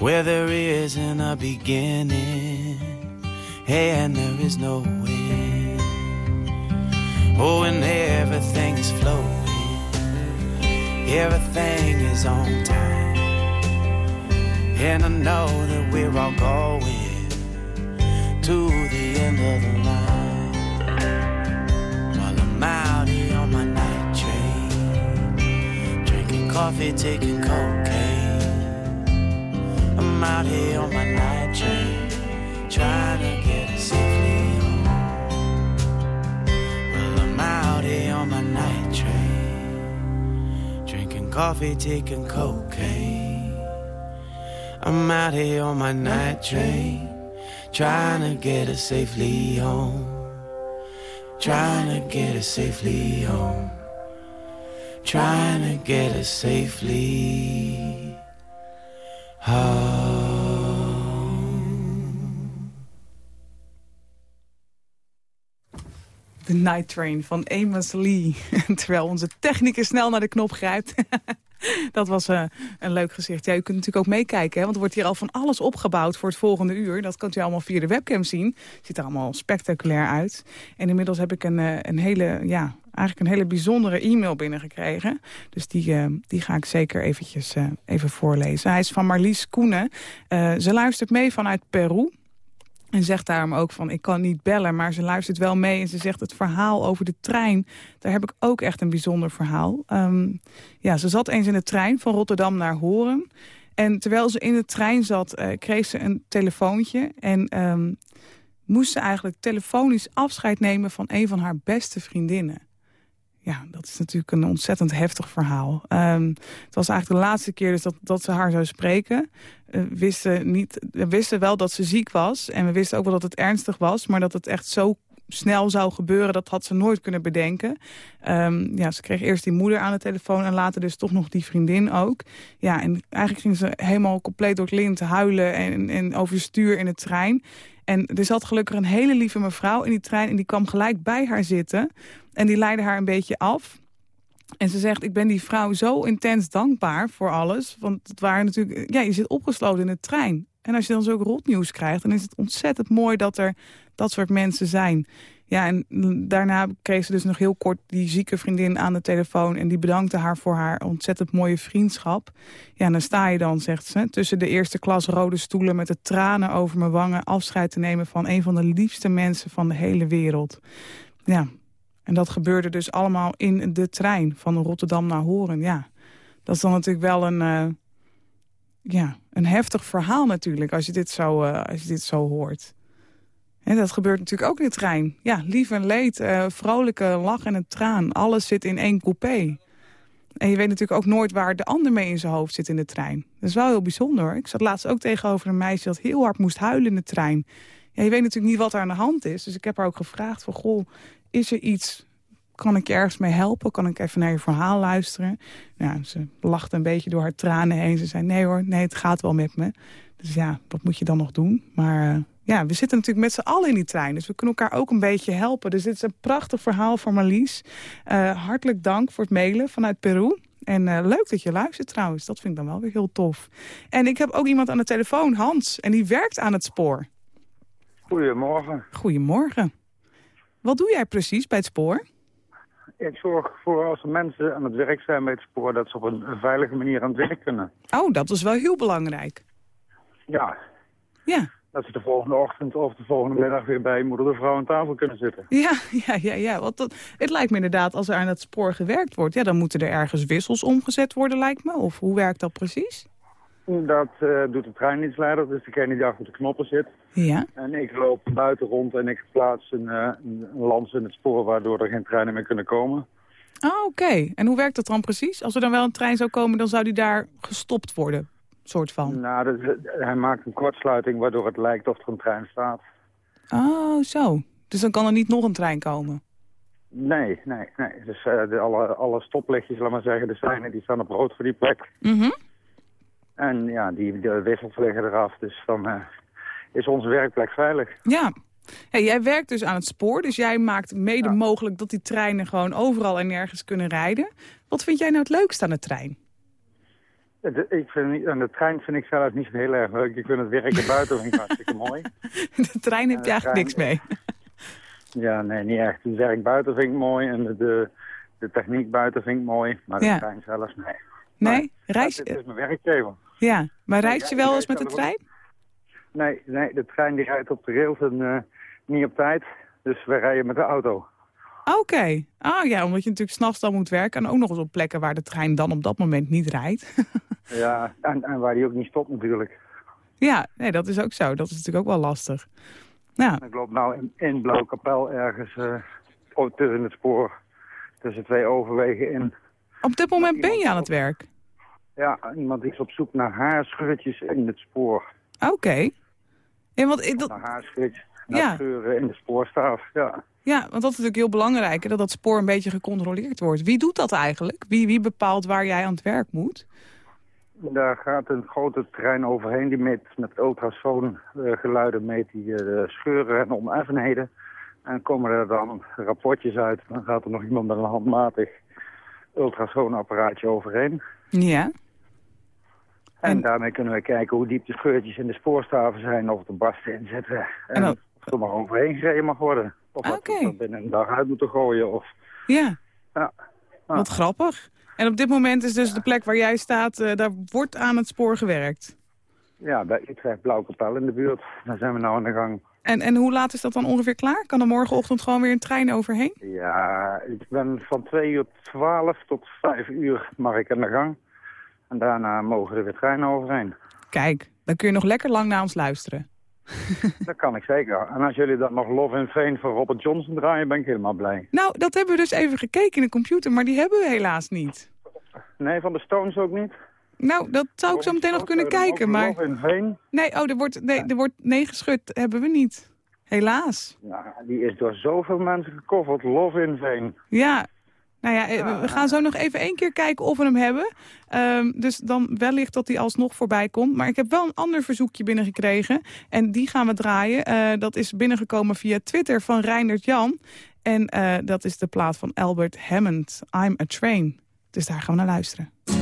Where there isn't a beginning, and there is no end. Oh, and everything is flowing, everything is on time. And I know that we're all going to the end of the line. Coffee, taking cocaine. I'm out here on my night train, trying to get us safely home. Well, I'm out here on my night train, drinking coffee, taking cocaine. I'm out here on my night train, trying to get us safely home. Trying to get us safely home. Trying to get us safely home. The Night Train van Amos Lee. Terwijl onze technicus snel naar de knop grijpt. Dat was eh, een leuk gezicht. Ja, u kunt natuurlijk ook meekijken, hè, want er wordt hier al van alles opgebouwd voor het volgende uur. Dat kunt u allemaal via de webcam zien. Ziet er allemaal spectaculair uit. En inmiddels heb ik een, eh, een hele, ja, eigenlijk een hele bijzondere e-mail binnengekregen. Dus die, eh, die ga ik zeker eventjes eh, even voorlezen. Hij is van Marlies Koenen. Eh, ze luistert mee vanuit Peru. En zegt daarom ook van, ik kan niet bellen, maar ze luistert wel mee. En ze zegt, het verhaal over de trein, daar heb ik ook echt een bijzonder verhaal. Ehm, ja, ze zat eens in de trein van Rotterdam naar Horen. En terwijl ze in de trein zat, kreeg ze een telefoontje. En ehm, moest ze eigenlijk telefonisch afscheid nemen van een van haar beste vriendinnen. Ja, dat is natuurlijk een ontzettend heftig verhaal. Ehm, het was eigenlijk de laatste keer dus dat, dat ze haar zou spreken. Uh, wisten niet, we wisten wel dat ze ziek was. En we wisten ook wel dat het ernstig was. Maar dat het echt zo snel zou gebeuren, dat had ze nooit kunnen bedenken. Um, ja, ze kreeg eerst die moeder aan de telefoon en later dus toch nog die vriendin ook. Ja, en eigenlijk ging ze helemaal compleet door het lint huilen en, en overstuur in de trein. En er zat gelukkig een hele lieve mevrouw in die trein... en die kwam gelijk bij haar zitten. En die leidde haar een beetje af. En ze zegt, ik ben die vrouw zo intens dankbaar voor alles. Want het waren natuurlijk, ja, je zit opgesloten in de trein. En als je dan zulke rotnieuws krijgt, dan is het ontzettend mooi dat er dat soort mensen zijn. Ja, en daarna kreeg ze dus nog heel kort die zieke vriendin aan de telefoon... en die bedankte haar voor haar ontzettend mooie vriendschap. Ja, en dan sta je dan, zegt ze, tussen de eerste klas rode stoelen... met de tranen over mijn wangen afscheid te nemen... van een van de liefste mensen van de hele wereld. Ja, en dat gebeurde dus allemaal in de trein van Rotterdam naar Horen. Ja, dat is dan natuurlijk wel een, uh, ja, een heftig verhaal natuurlijk... als je dit zo, uh, als je dit zo hoort. En dat gebeurt natuurlijk ook in de trein. Ja, lief en leed, uh, vrolijke lach en een traan. Alles zit in één coupé. En je weet natuurlijk ook nooit waar de ander mee in zijn hoofd zit in de trein. Dat is wel heel bijzonder. Ik zat laatst ook tegenover een meisje dat heel hard moest huilen in de trein. Ja, je weet natuurlijk niet wat er aan de hand is. Dus ik heb haar ook gevraagd van, goh, is er iets... Kan ik je ergens mee helpen? Kan ik even naar je verhaal luisteren? Nou, ze lachte een beetje door haar tranen heen. Ze zei, nee hoor, nee, het gaat wel met me. Dus ja, wat moet je dan nog doen? Maar uh, ja, we zitten natuurlijk met z'n allen in die trein. Dus we kunnen elkaar ook een beetje helpen. Dus dit is een prachtig verhaal voor Marlies. Uh, hartelijk dank voor het mailen vanuit Peru. En uh, leuk dat je luistert trouwens. Dat vind ik dan wel weer heel tof. En ik heb ook iemand aan de telefoon, Hans. En die werkt aan het spoor. Goedemorgen. Goedemorgen. Wat doe jij precies bij het spoor? Ik zorg voor als mensen aan het werk zijn bij het spoor... dat ze op een veilige manier aan het werk kunnen. Oh, dat is wel heel belangrijk. Ja. Ja. Dat ze de volgende ochtend of de volgende middag weer bij moeder de vrouw aan tafel kunnen zitten. Ja, ja, ja, ja. Want dat, het lijkt me inderdaad, als er aan het spoor gewerkt wordt... Ja, dan moeten er ergens wissels omgezet worden, lijkt me. Of hoe werkt dat precies? Dat uh, doet de treindienstleider, dus degene die achter de knoppen zit. Ja. En ik loop buiten rond en ik plaats een, uh, een lans in het spoor... waardoor er geen treinen meer kunnen komen. Ah, oké. En hoe werkt dat dan precies? Als er dan wel een trein zou komen, dan zou die daar gestopt worden? Soort van? Nou, dat, hij maakt een kortsluiting waardoor het lijkt of er een trein staat. Oh, zo. Dus dan kan er niet nog een trein komen? Nee, nee, nee. Dus uh, de, alle, alle stoplichtjes, laat maar zeggen, de seinen, die staan op rood voor die plek. Mm En ja, die de wissels liggen eraf, dus dan uh, is onze werkplek veilig. Ja. Hey, jij werkt dus aan het spoor, dus jij maakt mede ja. mogelijk dat die treinen gewoon overal en nergens kunnen rijden. Wat vind jij nou het leukste aan de trein? De, ik vind, aan de trein vind ik zelf niet zo heel erg leuk. Ik vind het werken buiten vind ik hartstikke mooi. De trein heb je eigenlijk trein, niks mee? Ja, nee, niet echt. Het werk buiten vind ik mooi en de, de, de techniek buiten vind ik mooi. Maar de ja. trein zelf, nee. Nee? Maar, reis... Het is mijn werkgever. Ja, maar reis je wel eens met de trein? Nee, nee, de trein die rijdt op de rails en uh, niet op tijd. Dus wij rijden met de auto. Oké. Okay. Ah ja, omdat je natuurlijk s'nachts dan moet werken... en ook nog eens op plekken waar de trein dan op dat moment niet rijdt. ja, en, en waar die ook niet stopt natuurlijk. Ja, nee, dat is ook zo. Dat is natuurlijk ook wel lastig. Ja. Ik loop nou in, in Blauwkapel ergens uh, tussen het spoor... tussen twee overwegen in. Op dit moment ben je aan het werk? Ja, iemand is op zoek naar haarscheurtjes in het spoor. Oké. Okay. En wat, dat... Naar haarscheurtjes, naar ja. scheuren in de spoorstaaf, ja. Ja, want dat is natuurlijk heel belangrijk, dat dat spoor een beetje gecontroleerd wordt. Wie doet dat eigenlijk? Wie, wie bepaalt waar jij aan het werk moet? Daar gaat een grote trein overheen, die meet met ultrasoon uh, geluiden meet die uh, scheuren en oneffenheden. En komen er dan rapportjes uit. Dan gaat er nog iemand met een handmatig ultrasoonapparaatje overheen. Ja. En, en, daarmee kunnen we kijken hoe diep de scheurtjes in de spoorstaven zijn, of er barsten in zitten. En, en dat... of er maar overheen gereden mag worden. Of okay. we binnen een dag uit moeten gooien. Of... Ja. ja. Wat grappig. En op dit moment is dus de plek waar jij staat, uh, daar wordt aan het spoor gewerkt? Ja, bij Utrecht Blauwkapel in de buurt. Daar zijn we nou aan de gang. En, en hoe laat is dat dan ongeveer klaar? Kan er morgenochtend gewoon weer een trein overheen? Ja, ik ben van 2 uur 12 tot 5 uur mag ik aan de gang. En daarna mogen er weer treinen overheen. Kijk, dan kun je nog lekker lang naar ons luisteren. dat kan ik zeker. En als jullie dan nog Love and Fame van Robert Johnson draaien, ben ik helemaal blij. Nou, dat hebben we dus even gekeken in de computer, maar die hebben we helaas niet. Nee, van de Stones ook niet? Nou, dat zou ik zo meteen nog kunnen kijken, maar... Love and Fame? Nee, oh, er wordt, nee, er wordt nee geschud, hebben we niet. Helaas. Ja, die is door zoveel mensen gecoverd, Love in Fame. Ja, Nou ja, eh, we gaan zo nog even één keer kijken of we hem hebben. Ehm, dus dan wellicht dat hij alsnog voorbij komt. Maar ik heb wel een ander verzoekje binnengekregen. En die gaan we draaien. Uh, dat is binnengekomen via Twitter van Reindert Jan. En uh, dat is de plaat van Albert Hammond, I'm a Train. Dus daar gaan we naar luisteren.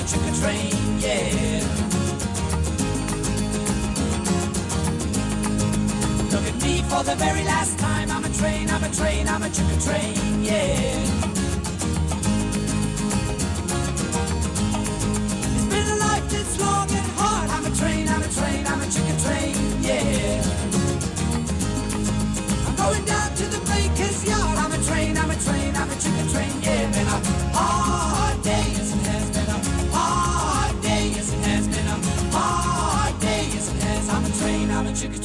A chicken train, yeah. Look at me for the very last time, I'm a train, I'm a train, I'm a chicken train, yeah. It's been a life that's long and hard, I'm a train, I'm a train, I'm a chicken train, yeah. I'm going down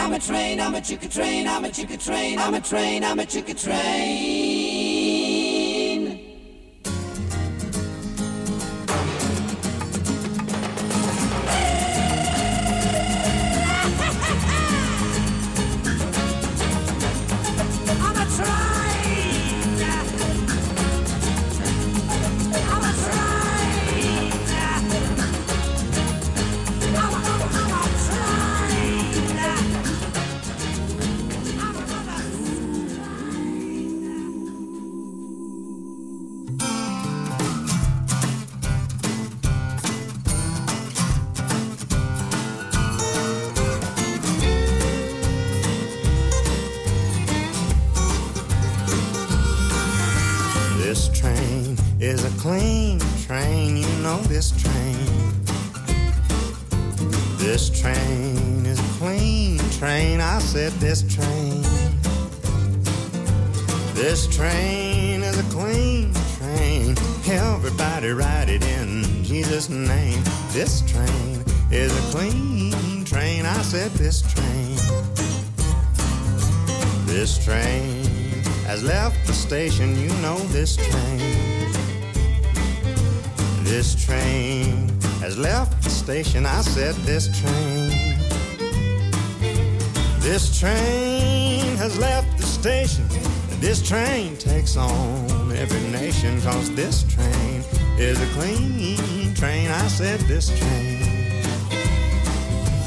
I'm a train, I'm a chicken train, I'm a chicken train, I'm a train, I'm a chicken train. Station, you know this train. This train has left the station, I said this train. This train has left the station, this train takes on every nation, cause this train is a clean train, I said this train.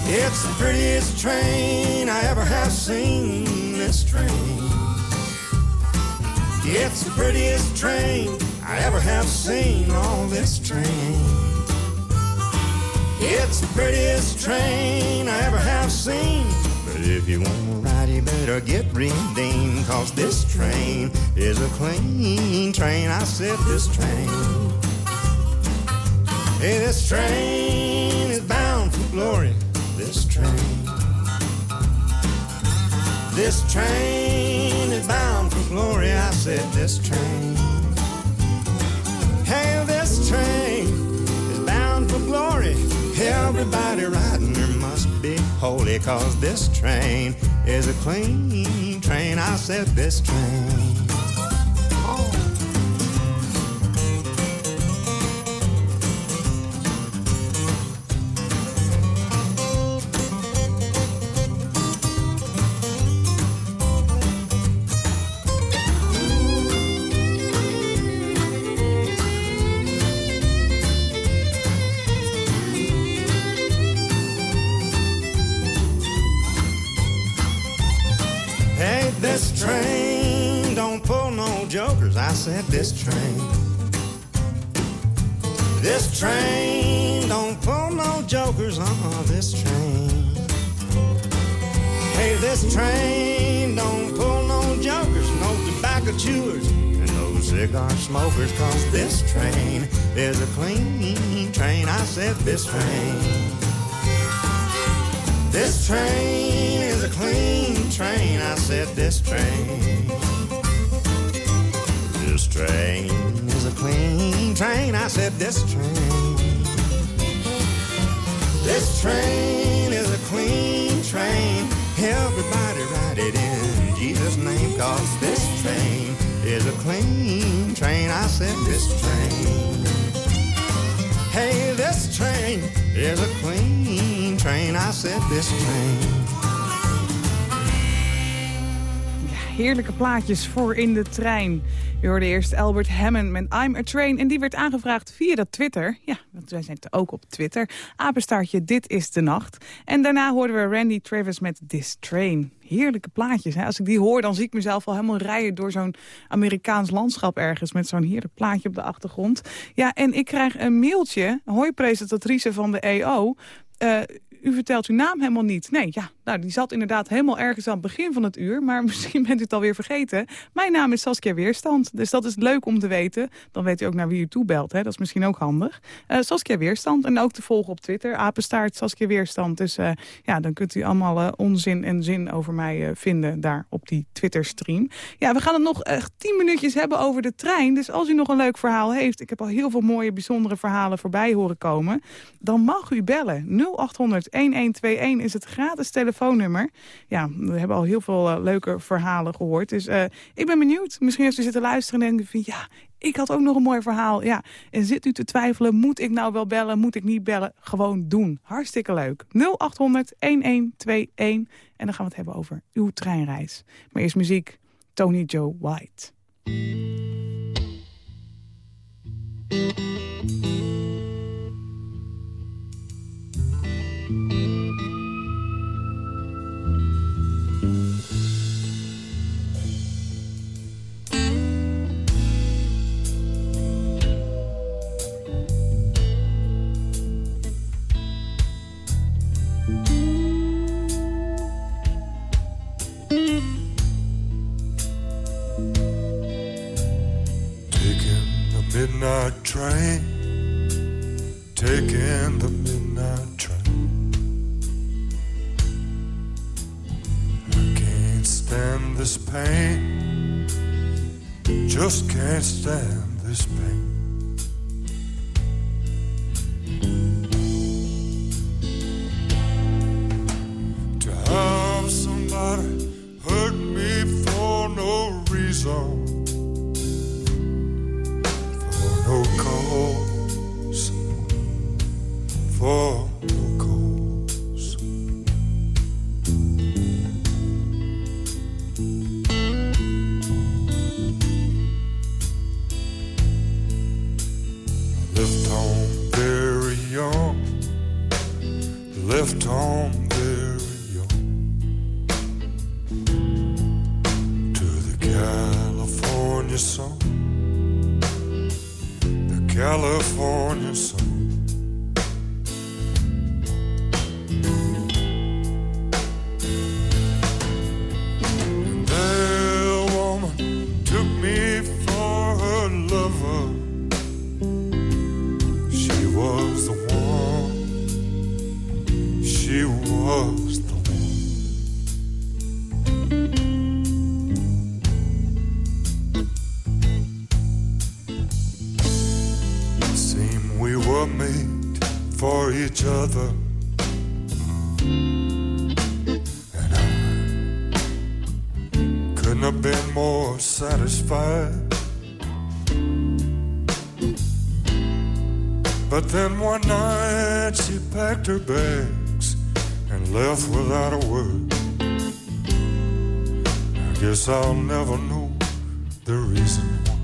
It's the prettiest train I ever have seen, this train. It's the prettiest train I ever have seen on this train. It's the prettiest train I ever have seen. But if you want to ride, you better get redeemed. Cause this train is a clean train. I said this train. Hey, this train is bound for glory. This train. This train bound for glory. I said this train. Hey, this train is bound for glory. Everybody riding there must be holy, cause this train is a clean train. I said this train. Cigar smokers. Cause this train is a clean train. I said this train. This train is a clean train. I said this train. This train is a clean train. I said this train. This train is a clean train. Everybody ride it in Jesus' name. Cause this train is a clean train. I said this train. Hey, this train is a clean train. I said this train. Heerlijke plaatjes voor in de trein. U hoorde eerst Albert Hammond met I'm a Train. En die werd aangevraagd via dat Twitter. Ja, want wij zijn ook op Twitter. Apenstaartje Dit is de Nacht. En daarna hoorden we Randy Travis met This Train. Heerlijke plaatjes. Hè? Als ik die hoor, dan zie ik mezelf al helemaal rijden... door zo'n Amerikaans landschap ergens... met zo'n heerlijk plaatje op de achtergrond. Ja, en ik krijg een mailtje. Hoi, presentatrice van de EO... Eh, u vertelt uw naam helemaal niet. Nee, ja, nou, die zat inderdaad helemaal ergens aan het begin van het uur. Maar misschien bent u het alweer vergeten. Mijn naam is Saskia Weerstand. Dus dat is leuk om te weten. Dan weet u ook naar wie u toebelt. Hè? Dat is misschien ook handig. Uh, Saskia Weerstand. En ook te volgen op Twitter. Apenstaart Saskia Weerstand. Dus uh, ja, dan kunt u allemaal uh, onzin en zin over mij vinden daar op die Twitter-stream. Ja, we gaan het nog tien minuutjes hebben over de trein. Dus als u nog een leuk verhaal heeft. Ik heb al heel veel mooie, bijzondere verhalen voorbij horen komen. Dan mag u bellen. 0800 1121 is het gratis telefoonnummer. Ja, we hebben al heel veel uh, leuke verhalen gehoord. Dus uh, ik ben benieuwd. Misschien als u zit te luisteren en denkt van... ja, ik had ook nog een mooi verhaal. Ja, en zit u te twijfelen, moet ik nou wel bellen, moet ik niet bellen? Gewoon doen. Hartstikke leuk. 0800 1121 en dan gaan we het hebben over uw treinreis. Maar eerst muziek. Tony Joe White. Midnight train, taking the midnight train. I can't stand this pain, just can't stand this pain. Then one night she packed her bags and left without a word. I guess I'll never know the reason why.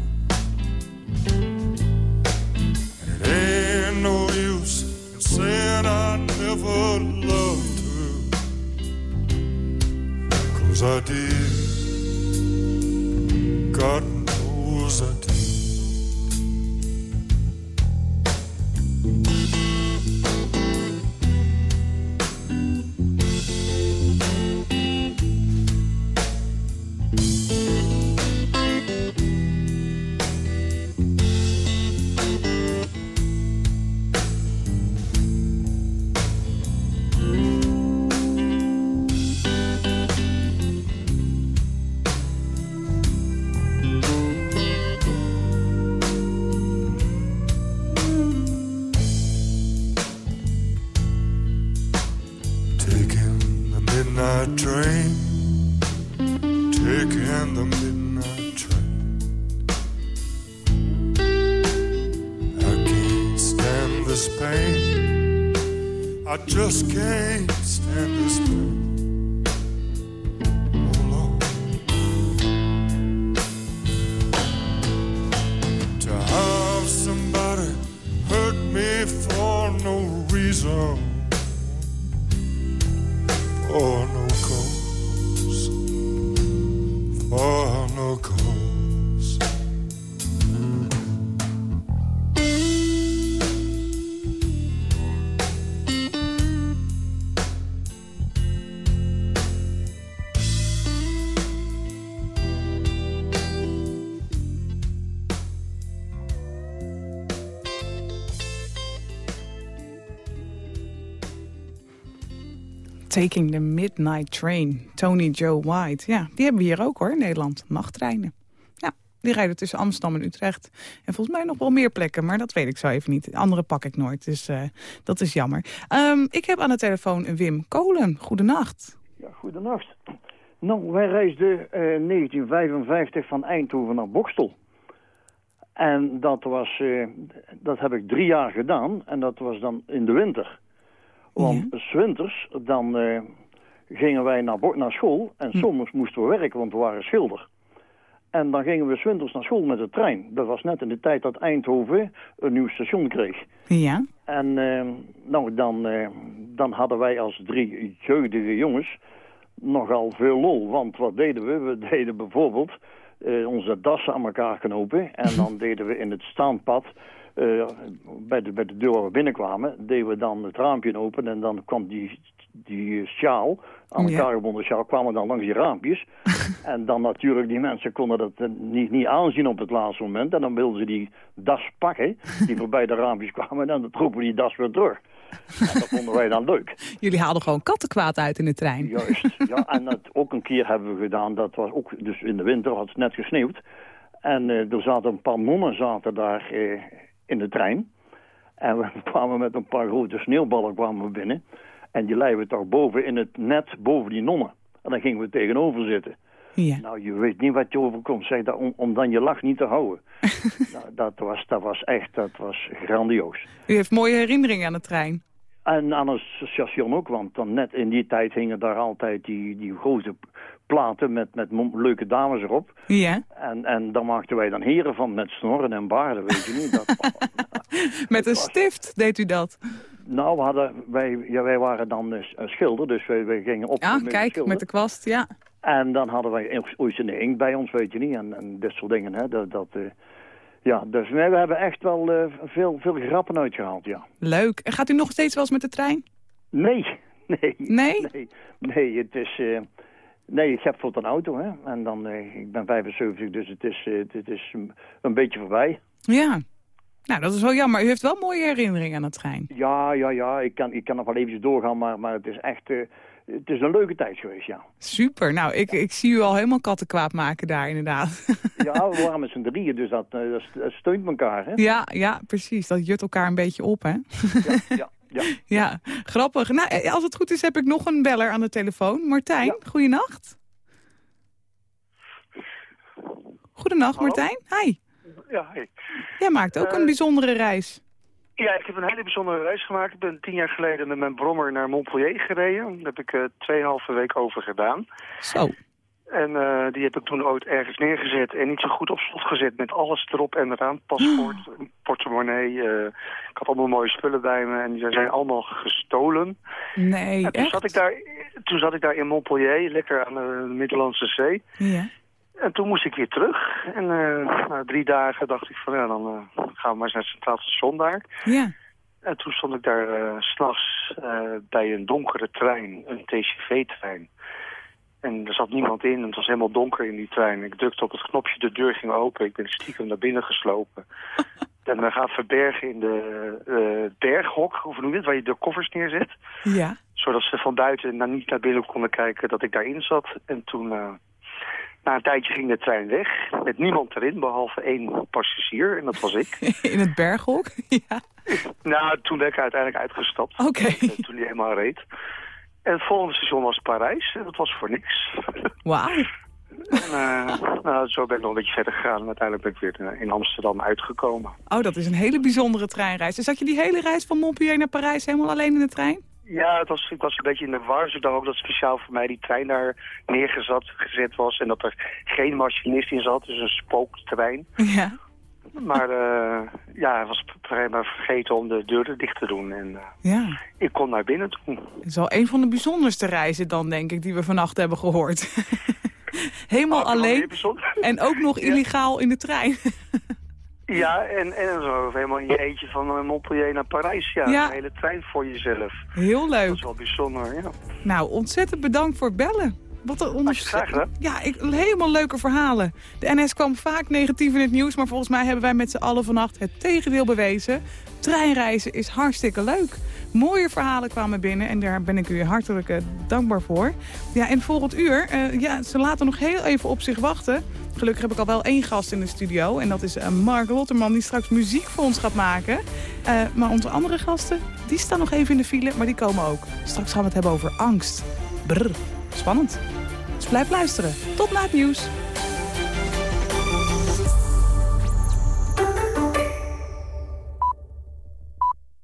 And it ain't no use in saying I never loved her. Cause I did. God came. Taking the Midnight Train, Tony Joe White. Ja, die hebben we hier ook hoor, in Nederland. Nachttreinen. Ja, die rijden tussen Amsterdam en Utrecht. En volgens mij nog wel meer plekken, maar dat weet ik zo even niet. Andere pak ik nooit, dus eh, dat is jammer. Ehm, ik heb aan de telefoon Wim Kolen. Goedenacht. Ja, goedenacht. Nou, wij reisden eh 1955 van Eindhoven naar Bokstel. En dat was, eh, dat heb ik drie jaar gedaan. En dat was dan in de winter. Want s winters, dan eh, gingen wij naar, naar school. En zomers moesten we werken, want we waren schilder. En dan gingen we 's winters naar school met de trein. Dat was net in de tijd dat Eindhoven een nieuw station kreeg. Ja. En eh, nou, dan, eh, dan hadden wij als drie jeugdige jongens nogal veel lol. Want wat deden we? We deden bijvoorbeeld onze dassen aan elkaar knopen. En dan deden we in het staanpad, eh, bij, de, bij de deur waar we binnenkwamen, deden we dan het raampje open. En dan kwam die, die sjaal, aan Ja. elkaar gebonden sjaal, kwamen dan langs die raampjes. en dan natuurlijk, die mensen konden dat niet, niet aanzien op het laatste moment. En dan wilden ze die das pakken, die voorbij de raampjes kwamen. En dan trokken we die das weer terug. En dat vonden wij dan leuk. Jullie haalden gewoon kattenkwaad uit in de trein. Juist, ja. En dat ook een keer hebben we gedaan, dat was ook dus in de winter, had het net gesneeuwd. En eh, er zaten een paar nonnen zaten daar eh, in de trein. En we kwamen met een paar grote sneeuwballen kwamen we binnen. En die leiden we toch boven in het net, boven die nonnen. En dan gingen we tegenover zitten. Ja. Nou, je weet niet wat je overkomt, zeg dat, om, om dan je lach niet te houden. nou, dat, was, dat was echt, dat was grandioos. U heeft mooie herinneringen aan de trein. En aan het station ook, want dan net in die tijd hingen daar altijd die, die grote platen met, met leuke dames erop. Ja. En, en daar maakten wij dan heren van met snorren en baarden, weet je niet. Dat, Met een stift deed u dat. nou, we hadden, wij, ja, wij waren dan een schilder, dus wij, wij gingen op Ja, met kijk, met de kwast, ja. En dan hadden wij ooit een inkt bij ons, weet je niet. En, en dit soort dingen, hè. Dat, dat, eh, ja, dus nee, we hebben echt wel eh, veel, veel grappen uitgehaald, ja. Leuk. En gaat u nog steeds wel eens met de trein? Nee, nee. Nee? Nee, nee het is... eh, nee, ik heb voor een auto, hè. En dan, eh, ik ben 75, dus het is, eh, het is een, beetje voorbij. Ja. Nou, dat is wel jammer. U heeft wel mooie herinneringen aan de trein. Ja, ja, ja, ik kan, ik kan nog wel eventjes doorgaan, maar, maar het is echt... eh, het is een leuke tijd geweest, ja. Super. Nou, ik, ik zie u al helemaal kattenkwaad maken daar inderdaad. Ja, we waren met z'n drieën, dus dat, dat steunt elkaar, hè? Ja, ja, precies. Dat jut elkaar een beetje op, hè? ja, ja. Ja, grappig. Nou, eh, als het goed is heb ik nog een beller aan de telefoon. Martijn, goeienacht. Goedenacht, Hallo? Martijn. Hi. Ja. Jij maakt ook Eh, een bijzondere reis. ja, ik heb een hele bijzondere reis gemaakt. Ik ben tien jaar geleden met mijn brommer naar Montpellier gereden. Daar heb ik eh tweeënhalve week over gedaan. Zo. En eh, die heb ik toen ooit ergens neergezet en niet zo goed op slot gezet met alles erop en eraan. Paspoort, portemonnee. eh, ik had allemaal mooie spullen bij me en die zijn allemaal gestolen. Nee, en toen echt? zat, ik daar, toen zat ik daar in Montpellier, lekker aan de Middellandse Zee. Ja. En toen moest ik weer terug. En eh, na drie dagen dacht ik van ja, dan gaan we maar eens naar het Centraal Station daar. Ja. En toen stond ik daar s s'nachts bij een donkere trein, een TGV-trein. En er zat niemand in en het was helemaal donker in die trein. Ik drukte op het knopje, de deur ging open. Ik ben stiekem naar binnen geslopen. en me gaan verbergen in de eh, berghok, of hoe noem je het, waar je de koffers neerzet. Ja. Zodat ze van buiten naar, niet naar binnen konden kijken dat ik daarin zat. En toen, eh, na een tijdje ging de trein weg. Met niemand erin, behalve één passagier. En dat was ik. In het berghok? Ja. Nou, toen ben ik uiteindelijk uitgestapt. Oké. Eh, Toen hij helemaal reed. En het volgende station was Parijs. En dat was voor niks. Wauw. En, nou, zo ben ik nog een beetje verder gegaan. En uiteindelijk ben ik weer eh, in Amsterdam uitgekomen. Oh, dat is een hele bijzondere treinreis. Dus zat je die hele reis van Montpellier naar Parijs helemaal alleen in de trein? Ja, het was, ik was een beetje in de war. Zodat ook dat speciaal voor mij die trein daar neergezet gezet was. En dat er geen machinist in zat. Dus een spooktrein. Ja. Maar eh, ja, hij was vrijwel vergeten om de deuren dicht te doen. En eh, Ja. ik kon naar binnen toen. Het is wel een van de bijzonderste reizen dan, denk ik, die we vannacht hebben gehoord. helemaal Oh, alleen en ook nog illegaal in de trein. Ja, en, en zo helemaal in je eentje van eh, Montpellier naar Parijs. Ja, Ja. een hele trein voor jezelf. Heel leuk. Dat is wel bijzonder, ja. Nou, ontzettend bedankt voor het bellen. Wat een onder... graag gedaan. Ja, ik, helemaal leuke verhalen. De NS kwam vaak negatief in het nieuws, maar volgens mij hebben wij met z'n allen vannacht het tegendeel bewezen. Treinreizen is hartstikke leuk. Mooie verhalen kwamen binnen en daar ben ik u hartelijk eh, dankbaar voor. Ja, en volgend uur, eh, ja, ze laten nog heel even op zich wachten. Gelukkig heb ik al wel één gast in de studio en dat is eh, Mark Lotterman die straks muziek voor ons gaat maken. Maar onze andere gasten, die staan nog even in de file, maar die komen ook. Straks gaan we het hebben over angst. Brr, spannend. Dus blijf luisteren. Tot na het nieuws.